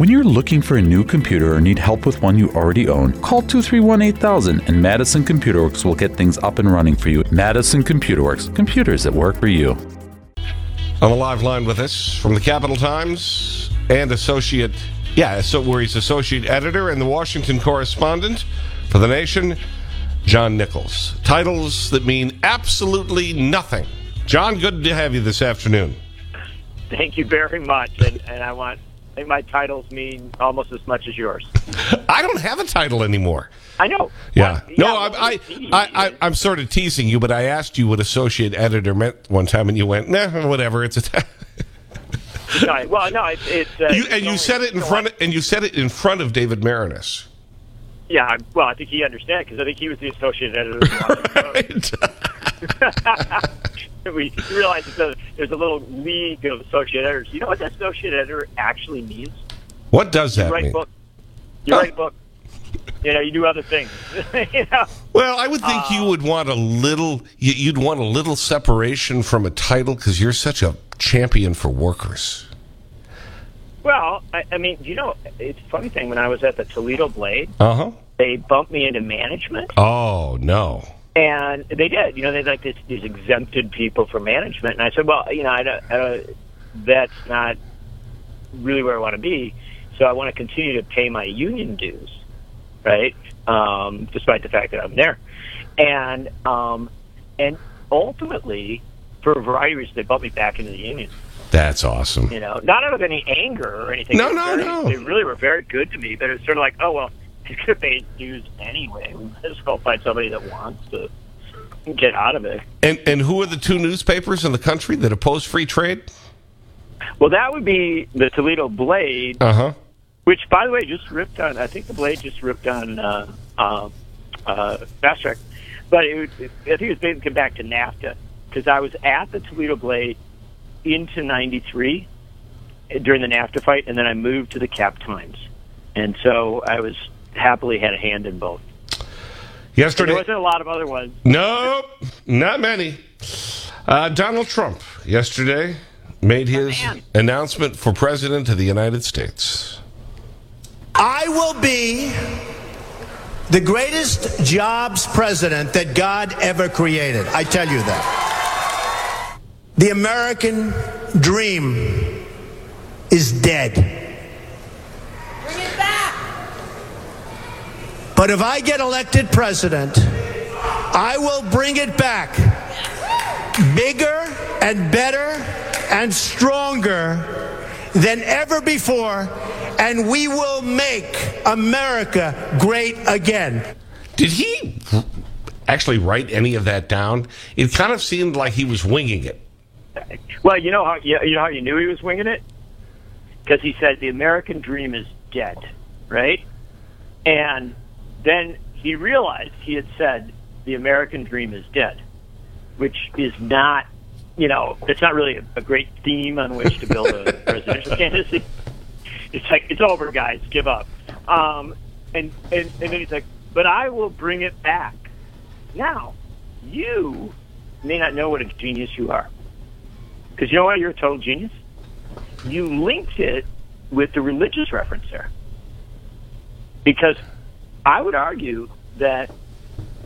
When you're looking for a new computer or need help with one you already own, call 231 8000 and Madison Computer Works will get things up and running for you. Madison Computer Works, computers that work for you. On the live line with us from the Capital Times and associate, yeah, so where he's associate editor and the Washington correspondent for The Nation, John Nichols. Titles that mean absolutely nothing. John, good to have you this afternoon. Thank you very much. And, and I want, I think my titles mean almost as much as yours. I don't have a title anymore. I know. Yeah. No, I, I, I, I, I'm sort of teasing you, but I asked you what associate editor meant one time, and you went, nah, whatever. It's a. No, well, no, it's. it's uh, you, it's and you only- said it in front, of, and you said it in front of David Maraniss. Yeah, well, I think he understands because I think he was the associate editor. Of the Washington Post. we realize that the, there's a little league of associate editors. You know what that associate editor actually means? What does that mean? You write mean? book. You Oh. write book. You know, you do other things. you know. Well, I would think Uh, you would want a little. you- You'd want a little separation from a title because you're such a champion for workers. Well, I, I mean, you know, it's a funny thing. When I was at the Toledo Blade, Uh huh. they bumped me into management. Oh no. And they did. You know, they like this, these exempted people for management. And I said, well, you know, I don't, I don't, that's not really where I want to be. So I want to continue to pay my union dues, right? Um, despite the fact that I'm there. And um, and ultimately, for a variety of reasons, they bumped me back into the union. That's awesome. You know, not out of any anger or anything. No, no, very- no. They really were very good to me, but it's sort of like, oh well, to pay dues anyway. We might as well find somebody that wants to get out of it. And and who are the two newspapers in the country that oppose free trade? Well, that would be the Toledo Blade, Uh huh. which, by the way, just ripped on. I think the Blade just ripped on uh, uh, uh, Fast Track, but it, it, I think it was basically back to NAFTA because I was at the Toledo Blade into '93 during the NAFTA fight, and then I moved to the Cap Times, and so I was happily had a hand in both. Yesterday. There wasn't a lot of other ones. Nope, not many. Uh, Donald Trump yesterday made his man. announcement for president of the United States. I will be the greatest jobs president that God ever created. I tell you that. The American dream is dead. Bring it back. But if I get elected president, I will bring it back bigger and better and stronger than ever before, and we will make America great again. Did he actually write any of that down? It kind of seemed like he was winging it. Well, you know how you, you know how you knew he was winging it because he said the American dream is dead, right? And then he realized he had said the American dream is dead, which is not, you know, it's not really a, a great theme on which to build a presidential candidacy. It's like it's over, guys, give up. Um, and, and and then he's like, but I will bring it back. Now, you may not know what a genius you are. Because you know what? You're a total genius. You linked it with the religious reference there. Because I would argue that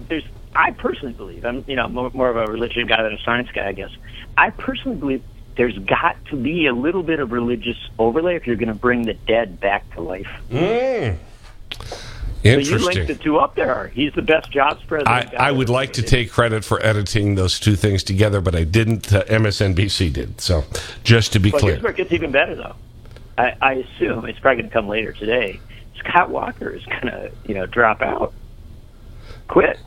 there's, I personally believe, I'm, you know, more, more of a religion guy than a science guy, I guess. I personally believe there's got to be a little bit of religious overlay if you're going to bring the dead back to life. Mm. So you linked the two up there. He's the best jobs president. I, I would like to take credit for editing those two things together, but I didn't. Uh, MSNBC did. So, just to be Well, clear. here's where it gets even better, though. I, I assume it's probably going to come later today. Scott Walker is going to, you know, drop out, quit,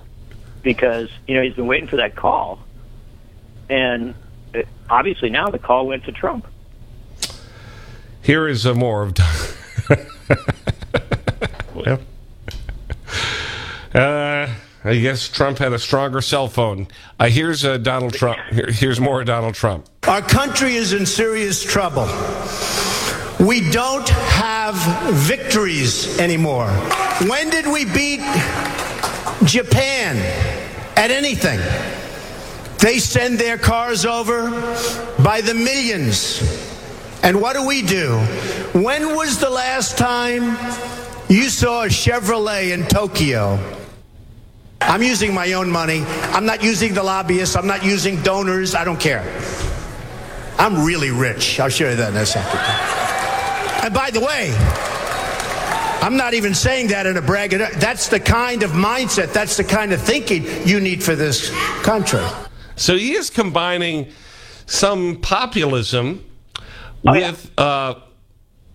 because you know he's been waiting for that call, and uh, obviously now the call went to Trump. Here is uh, more of. well, uh, I guess Trump had a stronger cell phone. Uh, here's uh, Donald Trump. Here, here's more of Donald Trump. Our country is in serious trouble. We don't have victories anymore. When did we beat Japan at anything? They send their cars over by the millions. And what do we do? When was the last time you saw a Chevrolet in Tokyo? I'm using my own money. I'm not using the lobbyists. I'm not using donors. I don't care. I'm really rich. I'll show you that in a second. And by the way, I'm not even saying that in a brag. That's the kind of mindset, that's the kind of thinking you need for this country. So he is combining some populism Oh, with uh,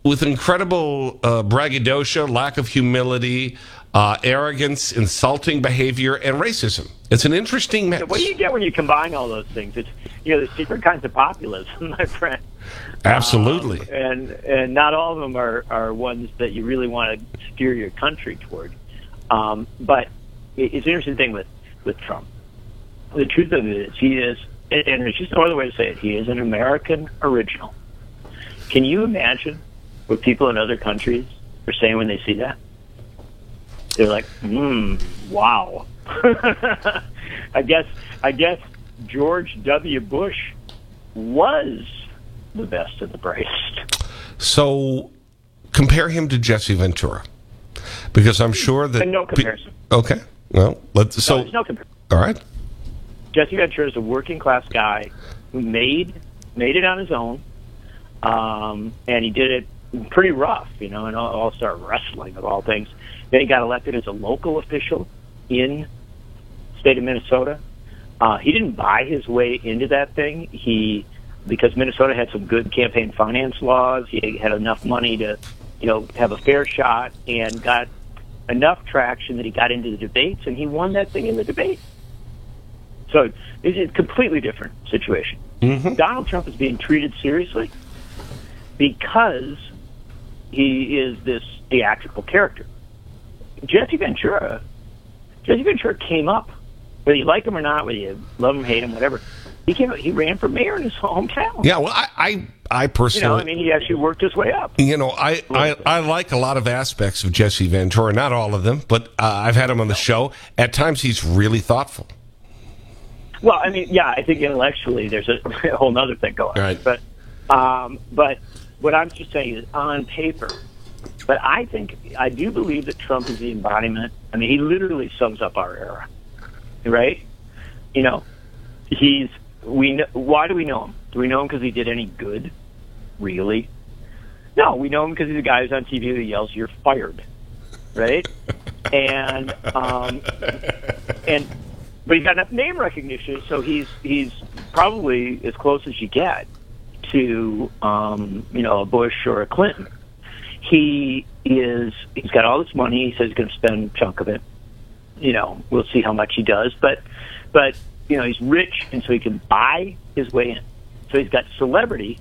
with incredible uh, braggadocio, lack of humility, uh, arrogance, insulting behavior, and racism. It's an interesting mix. What do you get when you combine all those things? It's you know, there's different kinds of populism, my friend. Absolutely. Um, and and not all of them are, are ones that you really want to steer your country toward. Um, but it- it's an interesting thing with, with Trump. The truth of it is, he is, and and there's just no other way to say it, he is an American original. Can you imagine what people in other countries are saying when they see that? They're like, hmm, wow. I guess I guess George W. Bush was the best and the brightest. So compare him to Jesse Ventura. Because I'm sure that... No comparison. okay. Well, let's... So there's no comparison. all right. Jesse Ventura is a working class guy who made made it on his own, um, and he did it pretty rough, you know, in all star wrestling of all things. Then he got elected as a local official in the state of Minnesota. Uh, he didn't buy his way into that thing. He because Minnesota had some good campaign finance laws. He had enough money to, you know, have a fair shot and got enough traction that he got into the debates and he won that thing in the debate. So it's a completely different situation. Donald Trump is being treated seriously because he is this theatrical character. Jesse Ventura, Jesse Ventura came up, whether you like him or not, whether you love him, hate him, whatever. He came. He ran for mayor in his hometown. Yeah, well, I, I, I You personally... know, I mean, he actually worked his way up. You know, I, I, I like a lot of aspects of Jesse Ventura, not all of them, but uh, I've had him on the show. At times, he's really thoughtful. Well, I mean, yeah, I think intellectually there's a, a whole other thing going on. Right. But, um, but what I'm just saying is on paper. But I think I do believe that Trump is the embodiment. I mean, he literally sums up our era, right? You know, he's we. Know, why do we know him? Do we know him because he did any good? Really? No, we know him because he's a guy who's on TV who yells, "You're fired," right? and um, and but he's got enough name recognition, so he's he's probably as close as you get to um, you know a Bush or a Clinton. He is he's got all this money. He says he's going to spend a chunk of it. You know, we'll see how much he does, but but you know he's rich, and so he can buy his way in. So he's got celebrity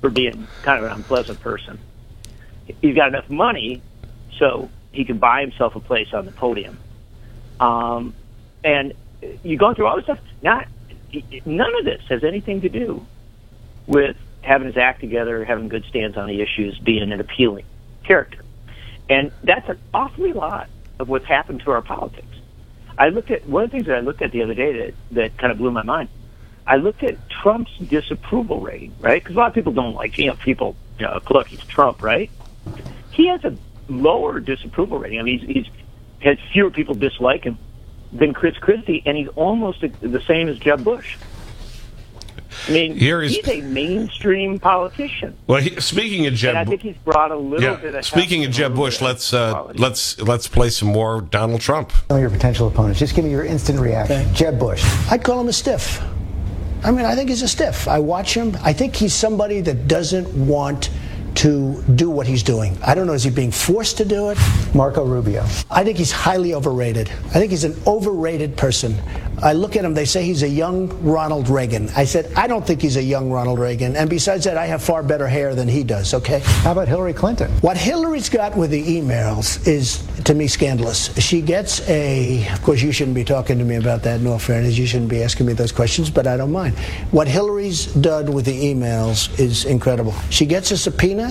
for being kind of an unpleasant person. He's got enough money, so he can buy himself a place on the podium. Um, and you go through all this stuff. Not none of this has anything to do with having his act together, having good stands on the issues, being an appealing character. And that's an awfully lot of what's happened to our politics. I looked at one of the things that I looked at the other day that that kind of blew my mind. I looked at Trump's disapproval rating, right? Because a lot of people don't like, you know, people, you know, look, he's Trump, right? He has a lower disapproval rating. I mean, he's, he's has fewer people dislike him than Chris Christie, and he's almost the same as Jeb Bush. I mean, Here is- he's a mainstream politician, Well, he, speaking of Jeb, and I think he's brought a little yeah, bit of. speaking of Jeb and a little Bush, let's uh, let's let's play some more Donald Trump. Some of your potential opponents. Just give me your instant reaction. Jeb Bush. I'd call him a stiff. I mean, I think he's a stiff. I watch him. I think he's somebody that doesn't want to do what he's doing. I don't know, is he being forced to do it? Marco Rubio. I think he's highly overrated. I think he's an overrated person. I look at him, they say he's a young Ronald Reagan. I said, I don't think he's a young Ronald Reagan. And besides that, I have far better hair than he does, okay? How about Hillary Clinton? What Hillary's got with the emails is, to me, scandalous. She gets a, of course, you shouldn't be talking to me about that, in all fairness. You shouldn't be asking me those questions, but I don't mind. What Hillary's done with the emails is incredible. She gets a subpoena,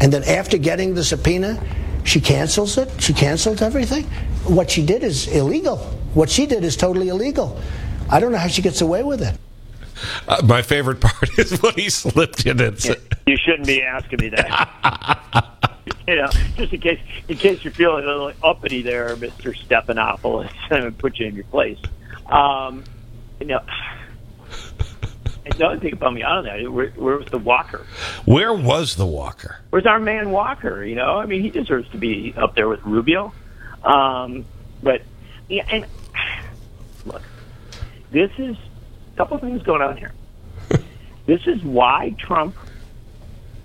and then after getting the subpoena, she cancels it. She canceled everything. What she did is illegal. What she did is totally illegal. I don't know how she gets away with it. Uh, my favorite part is when he slipped in and said, You shouldn't be asking me that. you know, just in case in case you're feeling a little uppity there, Mister Stephanopoulos, and put you in your place. Um, you know, and the other thing about me out of that, where, where was the Walker? Where was the Walker? Where's our man Walker? You know, I mean, he deserves to be up there with Rubio. Um, but yeah, and look, this is a couple things going on here. this is why Trump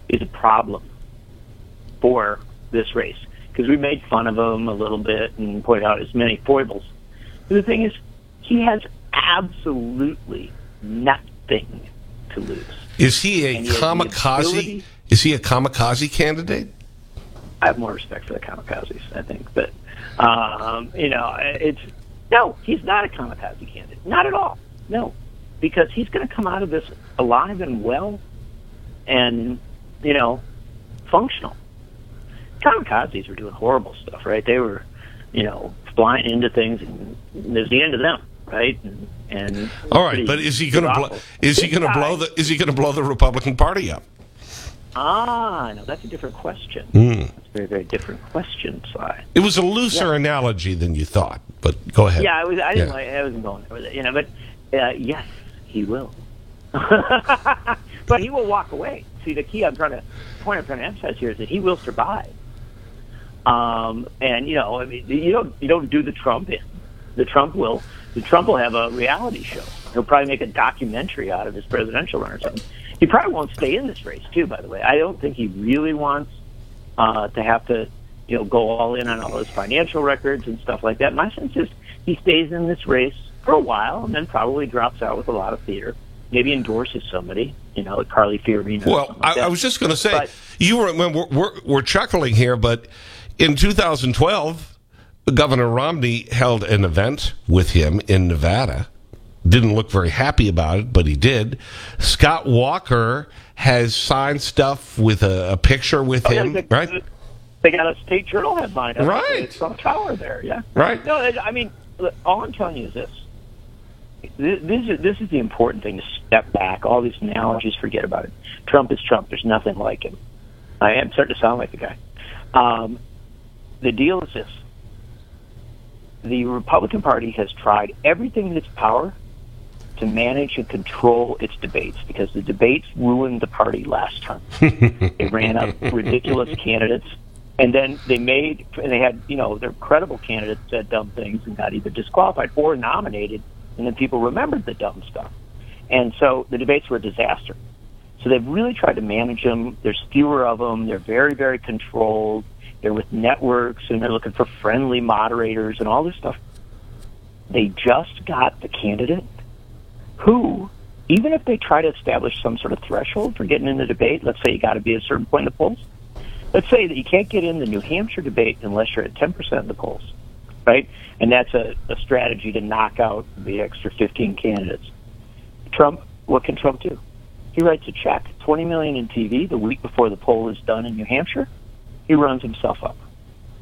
is a problem for this race because we made fun of him a little bit and pointed out his many foibles. But the thing is, he has absolutely nothing to lose. Is he a kamikaze? Is he a kamikaze candidate? I have more respect for the kamikazes, I think. But, um, you know, it's no, he's not a kamikaze candidate. Not at all. No. Because he's going to come out of this alive and well and, you know, functional. Kamikazes were doing horrible stuff, right? They were, you know, flying into things and there's the end of them, right? And, and All right, pretty- but is he going to blow? Is he going to blow the? Is he going to blow the Republican Party up? Ah, no, that's a different question. Hmm. That's a very, very different question, Sly. It was a looser analogy than you thought, but go ahead. Yeah, I was. I didn't Yeah. like. I wasn't going there with it, you know. But uh, yes, he will. but he will walk away. See, the key I'm trying to point I'm trying to emphasize here is that he will survive. Um, and you know, I mean, you don't you don't do the Trump in. The Trump will. The Trump will have a reality show. He'll probably make a documentary out of his presidential run or something. He probably won't stay in this race too. By the way, I don't think he really wants uh, to have to, you know, go all in on all his financial records and stuff like that. My sense is he stays in this race for a while and then probably drops out with a lot of theater. Maybe endorses somebody, you know, like Carly Fiorina. or Well, like I. I was just going to say, But- you were we're, we're, we're chuckling here, but in 2012, Governor Romney held an event with him in Nevada. Didn't look very happy about it, but he did. Scott Walker has signed stuff with a, a picture with Oh, yeah, him, they, right? They got a state journal headline. Right. It's on tower there. Yeah. Right. No, I I mean, all I'm telling you is this. This this is, this is the important thing to step back. All these analogies, forget about it. Trump is Trump. There's nothing like him. I am starting to sound like the guy. Um, the deal is this. The Republican Party has tried everything in its power to manage and control its debates because the debates ruined the party last time. they ran up ridiculous candidates, and then they made and they had you know their credible candidates said dumb things and got either disqualified or nominated, and then people remembered the dumb stuff, and so the debates were a disaster. So they've really tried to manage them. There's fewer of them. They're very very controlled. They're with networks and they're looking for friendly moderators and all this stuff. They just got the candidate who, even if they try to establish some sort of threshold for getting in the debate, let's say you got to be a certain point in the polls. Let's say that you can't get in the New Hampshire debate unless you're at 10% of the polls, right? And that's a, a strategy to knock out the extra 15 candidates. Trump, what can Trump do? He writes a check, 20 million in TV the week before the poll is done in New Hampshire. He runs himself up,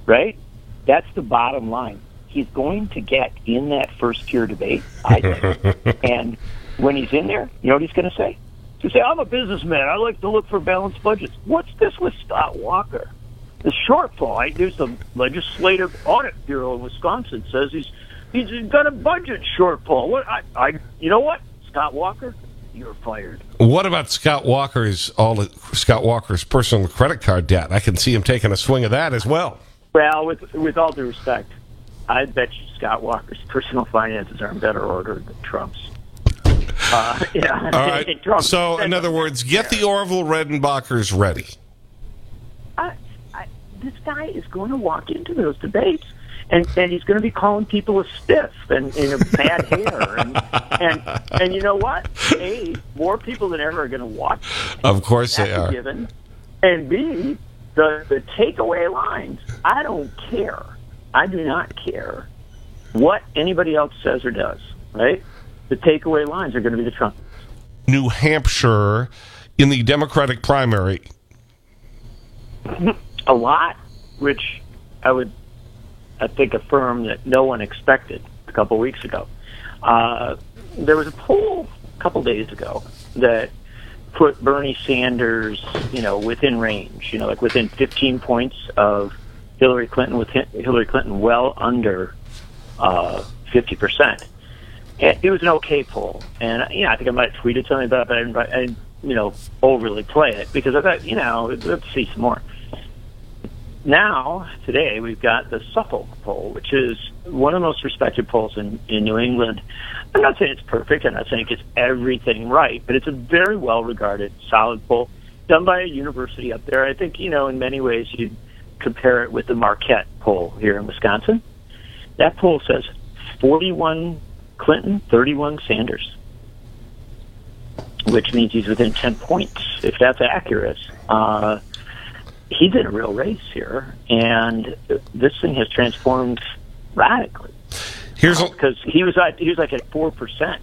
right? That's the bottom line. He's going to get in that first tier debate, I think. and when he's in there, you know what he's going to say? He'll say, I'm a businessman. I like to look for balanced budgets. What's this with Scott Walker? The shortfall. I, there's the Legislative Audit Bureau in Wisconsin says he's he's got a budget shortfall. What I, I you know what? Scott Walker, you're fired. What about Scott Walker's all Scott Walker's personal credit card debt? I can see him taking a swing of that as well. Well, with with all due respect, I bet you Scott Walker's personal finances are in better order than Trump's. Uh, yeah. All right. So, in other words, get the Orville Redenbachers ready. I, I, this guy is going to walk into those debates. And, and he's going to be calling people a stiff and, and a bad hair and, and and you know what? A more people than ever are going to watch. Of course That's they are. given. And B, the the takeaway lines. I don't care. I do not care what anybody else says or does. Right? The takeaway lines are going to be the Trump. New Hampshire in the Democratic primary. a lot, which I would, I think, affirm that no one expected a couple weeks ago. Uh, there was a poll a couple days ago that put Bernie Sanders, you know, within range, you know, like within 15 points of Hillary Clinton, with Hillary Clinton well under uh, 50%. And it was an okay poll. And, you know, I think I might have tweeted something about it, but I didn't, I you know, overly play it because I thought, you know, let's see some more. Now, today, we've got the Suffolk poll, which is one of the most respected polls in, in New England. I'm not saying it's perfect. And I'm not saying it's everything right, but it's a very well regarded, solid poll done by a university up there. I think, you know, in many ways you'd compare it with the Marquette poll here in Wisconsin. That poll says 41 Clinton, 31 Sanders, which means he's within 10 points, if that's accurate. Uh, he's in a real race here, and this thing has transformed radically Here's a, because he was at, he was like at four percent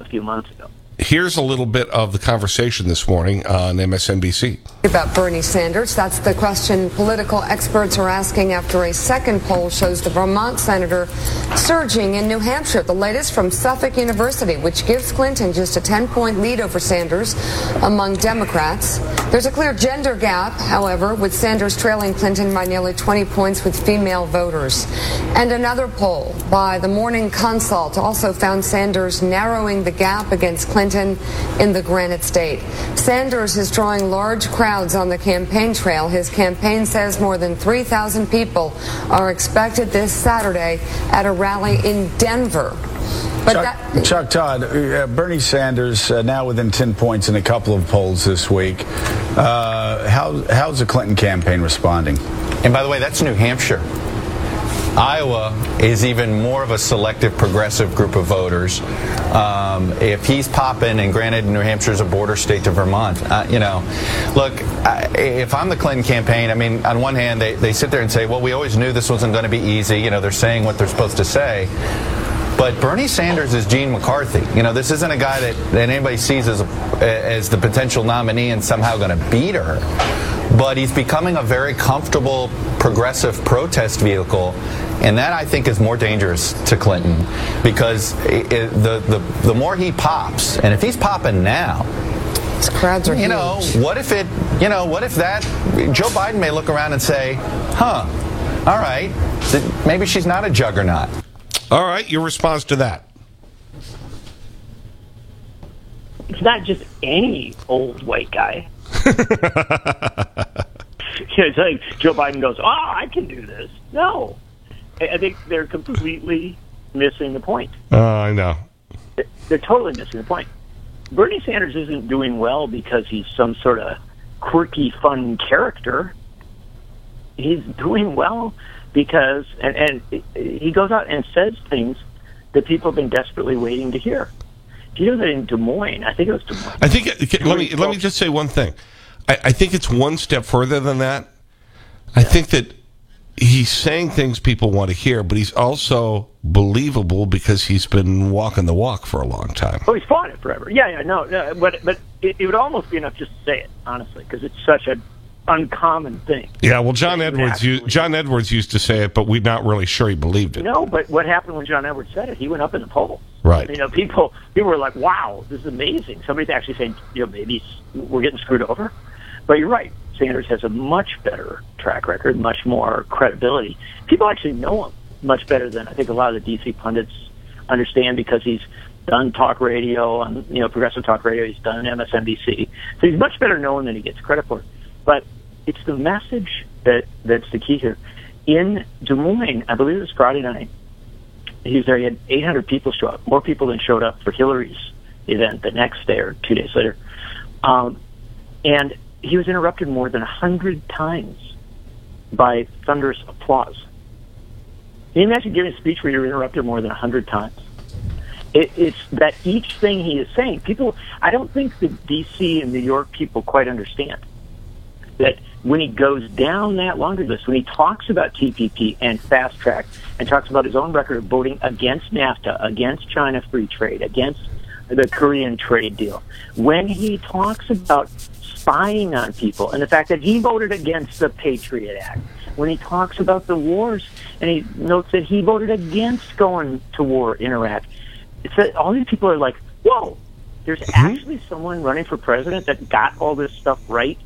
a few months ago. here's a little bit of the conversation this morning on MSNBC. About Bernie Sanders, that's the question political experts are asking after a second poll shows the Vermont senator surging in New Hampshire. The latest from Suffolk University, which gives Clinton just a 10 point lead over Sanders among Democrats. There's a clear gender gap, however, with Sanders trailing Clinton by nearly 20 points with female voters. And another poll by the Morning Consult also found Sanders narrowing the gap against Clinton in the Granite State. Sanders is drawing large crowds on the campaign trail. His campaign says more than 3,000 people are expected this Saturday at a rally in Denver. But Chuck, that, Chuck Todd, uh, Bernie Sanders uh, now within 10 points in a couple of polls this week. Uh, how, how's the Clinton campaign responding? And by the way, that's New Hampshire. Iowa is even more of a selective progressive group of voters. Um, if he's popping, and granted, New Hampshire is a border state to Vermont, uh, you know, look, I, if I'm the Clinton campaign, I mean, on one hand, they, they sit there and say, well, we always knew this wasn't going to be easy. You know, they're saying what they're supposed to say. But Bernie Sanders is Gene McCarthy. You know, this isn't a guy that, that anybody sees as, a, as the potential nominee and somehow going to beat her. But he's becoming a very comfortable progressive protest vehicle. And that I think is more dangerous to Clinton because it, it, the, the, the more he pops, and if he's popping now, these crowds are you huge. know, what if it, you know, what if that, Joe Biden may look around and say, huh, all right, maybe she's not a juggernaut. All right, your response to that. It's not just any old white guy. it's like Joe Biden goes, "Oh, I can do this." No, I I think they're completely missing the point. Uh, I know. They're totally missing the point. Bernie Sanders isn't doing well because he's some sort of quirky, fun character. He's doing well because, and, and he goes out and says things that people have been desperately waiting to hear. Do you know that in Des Moines, I think it was Des Moines. I think, okay, let me, let me just say one thing. I, I think it's one step further than that. I think that he's saying things people want to hear, but he's also believable because he's been walking the walk for a long time. Oh, he's fought it forever. Yeah, yeah, no, no but but it, it would almost be enough just to say it, honestly, because it's such a uncommon thing. Yeah, well, John Edwards, Exactly. John Edwards used to say it, but we're not really sure he believed it. No, but what happened when John Edwards said it? He went up in the polls. Right. You know, people people were like, "Wow, this is amazing." Somebody's actually saying, "You know, maybe we're getting screwed over." But you're right. Sanders has a much better track record, much more credibility. People actually know him much better than I think a lot of the DC pundits understand because he's done talk radio on you know progressive talk radio. He's done MSNBC, so he's much better known than he gets credit for. But it's the message that that's the key here. In Des Moines, I believe it was Friday night. He was there. He had 800 people show up, more people than showed up for Hillary's event the next day or two days later. Um, and he was interrupted more than 100 times by thunderous applause. Can you imagine giving a speech where you're interrupted more than 100 times? It, it's that each thing he is saying, people, I don't think the D.C. and New York people quite understand that when he goes down that laundry list, when he talks about TPP and fast track and talks about his own record of voting against NAFTA, against China free trade, against the Korean trade deal, when he talks about spying on people and the fact that he voted against the Patriot Act, when he talks about the wars and he notes that he voted against going to war in Iraq, it's that all these people are like, whoa, there's mm-hmm. actually someone running for president that got all this stuff right.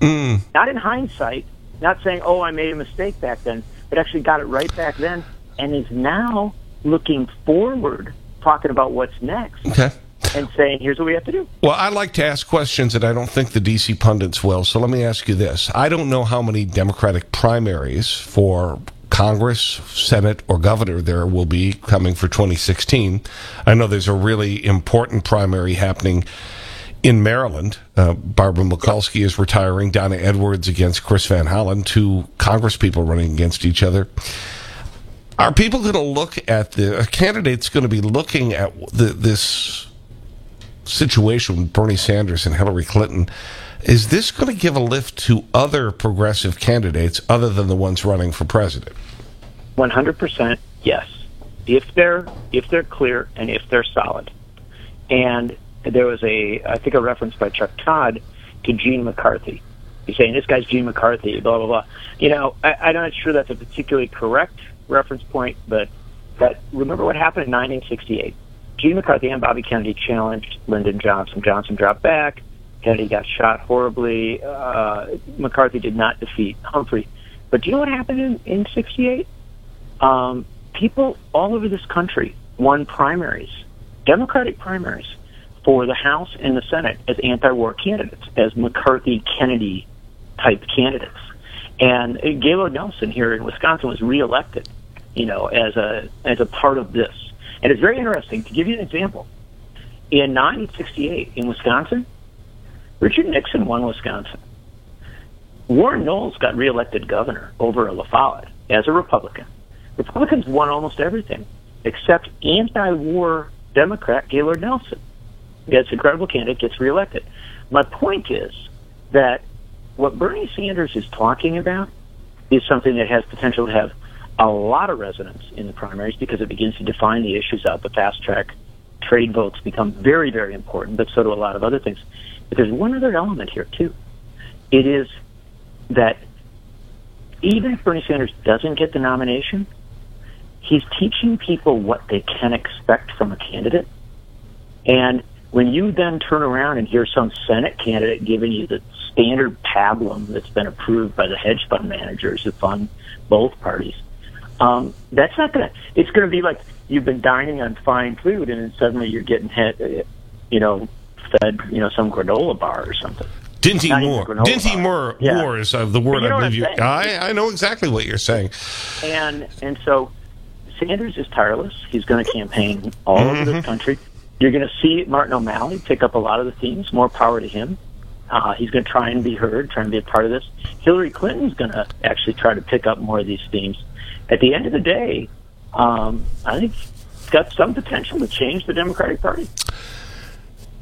Mm. Not in hindsight, not saying, "Oh, I made a mistake back then," but actually got it right back then, and is now looking forward, talking about what's next, Okay. and saying, "Here's what we have to do." Well, I like to ask questions that I don't think the D.C. pundits will. So let me ask you this. I don't know how many Democratic primaries for Congress, Senate, or governor there will be coming for 2016. I know there's a really important primary happening in Maryland. Uh, Barbara Mikulski is retiring. Donna Edwards against Chris Van Hollen, two Congress people running against each other. Are people going to look at the a candidate's going to be looking at the, this situation with Bernie Sanders and Hillary Clinton? Is this going to give a lift to other progressive candidates other than the ones running for president? One hundred percent, yes. If they're if they're clear and if they're solid, and there was a I think a reference by Chuck Todd to Gene McCarthy. He's saying this guy's Gene McCarthy, blah blah blah. You know, I, I'm not sure that's a particularly correct reference point, but but remember what happened in 1968. Gene McCarthy and Bobby Kennedy challenged Lyndon Johnson. Johnson dropped back. Kennedy got shot horribly. Uh, McCarthy did not defeat Humphrey. But do you know what happened in, in 68? Um, people all over this country won primaries, Democratic primaries, for the House and the Senate as anti-war candidates, as McCarthy-Kennedy type candidates. And Gaylord Nelson here in Wisconsin was reelected, you know, as a as a part of this. And it's very interesting. To give you an example, in 1968 in Wisconsin, Richard Nixon won Wisconsin. Warren Knowles got reelected governor over La Follette as a Republican. Republicans won almost everything except anti-war Democrat Gaylord Nelson. Gets incredible candidate, gets reelected. My point is that what Bernie Sanders is talking about is something that has potential to have a lot of resonance in the primaries because it begins to define the issues out. The fast track trade votes become very, very important, but so do a lot of other things. But there's one other element here, too. It is that even if Bernie Sanders doesn't get the nomination, he's teaching people what they can expect from a candidate. And when you then turn around and hear some Senate candidate giving you the standard pablum that's been approved by the hedge fund managers who fund both parties, um, that's not going to, it's going to be like you've been dining on fine food and then suddenly you're getting, head, you know, fed, you know, some granola bar or something. Dinty Moore. Dinty. Moore, Yeah. Moore is uh, the word you know I believe you. I, I know exactly what you're saying. and and so Sanders is tireless. He's going to campaign all over Mm-hmm. this country. You're going to see Martin O'Malley pick up a lot of the themes. More power to him. Uh, he's going to try and be heard, try and be a part of this. Hillary Clinton's going to actually try to pick up more of these themes. At the end of the day, um, I think it's got some potential to change the Democratic Party.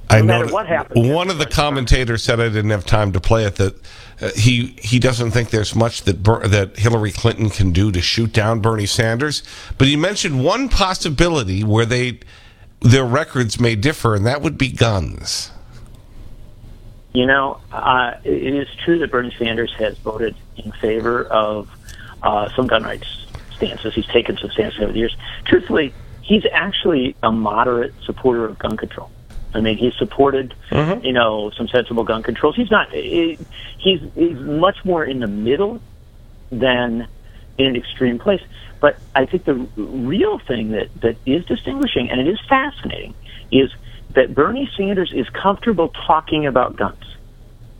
I know what happened. One of the commentators said I didn't have time to play it. That uh, he he doesn't think there's much that Ber that Hillary Clinton can do to shoot down Bernie Sanders. But he mentioned one possibility where they their records may differ, and that would be guns. You know, uh, it is true that Bernie Sanders has voted in favor of uh, some gun rights stances. He's taken some stances over the years. Truthfully, he's actually a moderate supporter of gun control. I mean, he's supported, you know, some sensible gun controls. He's not. He's he's much more in the middle than in extreme place. But I think the real thing that, that is distinguishing, and it is fascinating, is that Bernie Sanders is comfortable talking about guns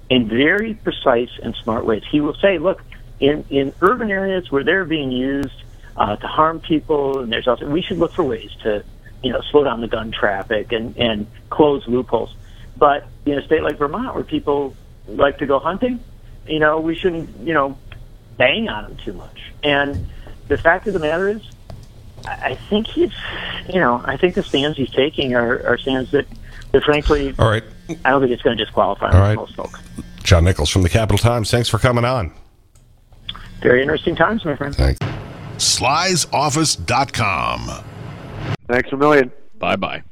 in very precise and smart ways. He will say, look, in, in urban areas where they're being used uh, to harm people, and there's also, we should look for ways to, you know, slow down the gun traffic and, and close loopholes. But in a state like Vermont, where people like to go hunting, you know, we shouldn't, you know, bang on him too much. And the fact of the matter is, I I think he's, you know, I think the stands he's taking are, are stands that, that frankly, All right, I don't think it's going to disqualify All right. most folks. John Nichols from the Capital Times. Thanks for coming on. Very interesting times, my friend. Thanks. Slysoffice.com. Thanks a million. Bye bye.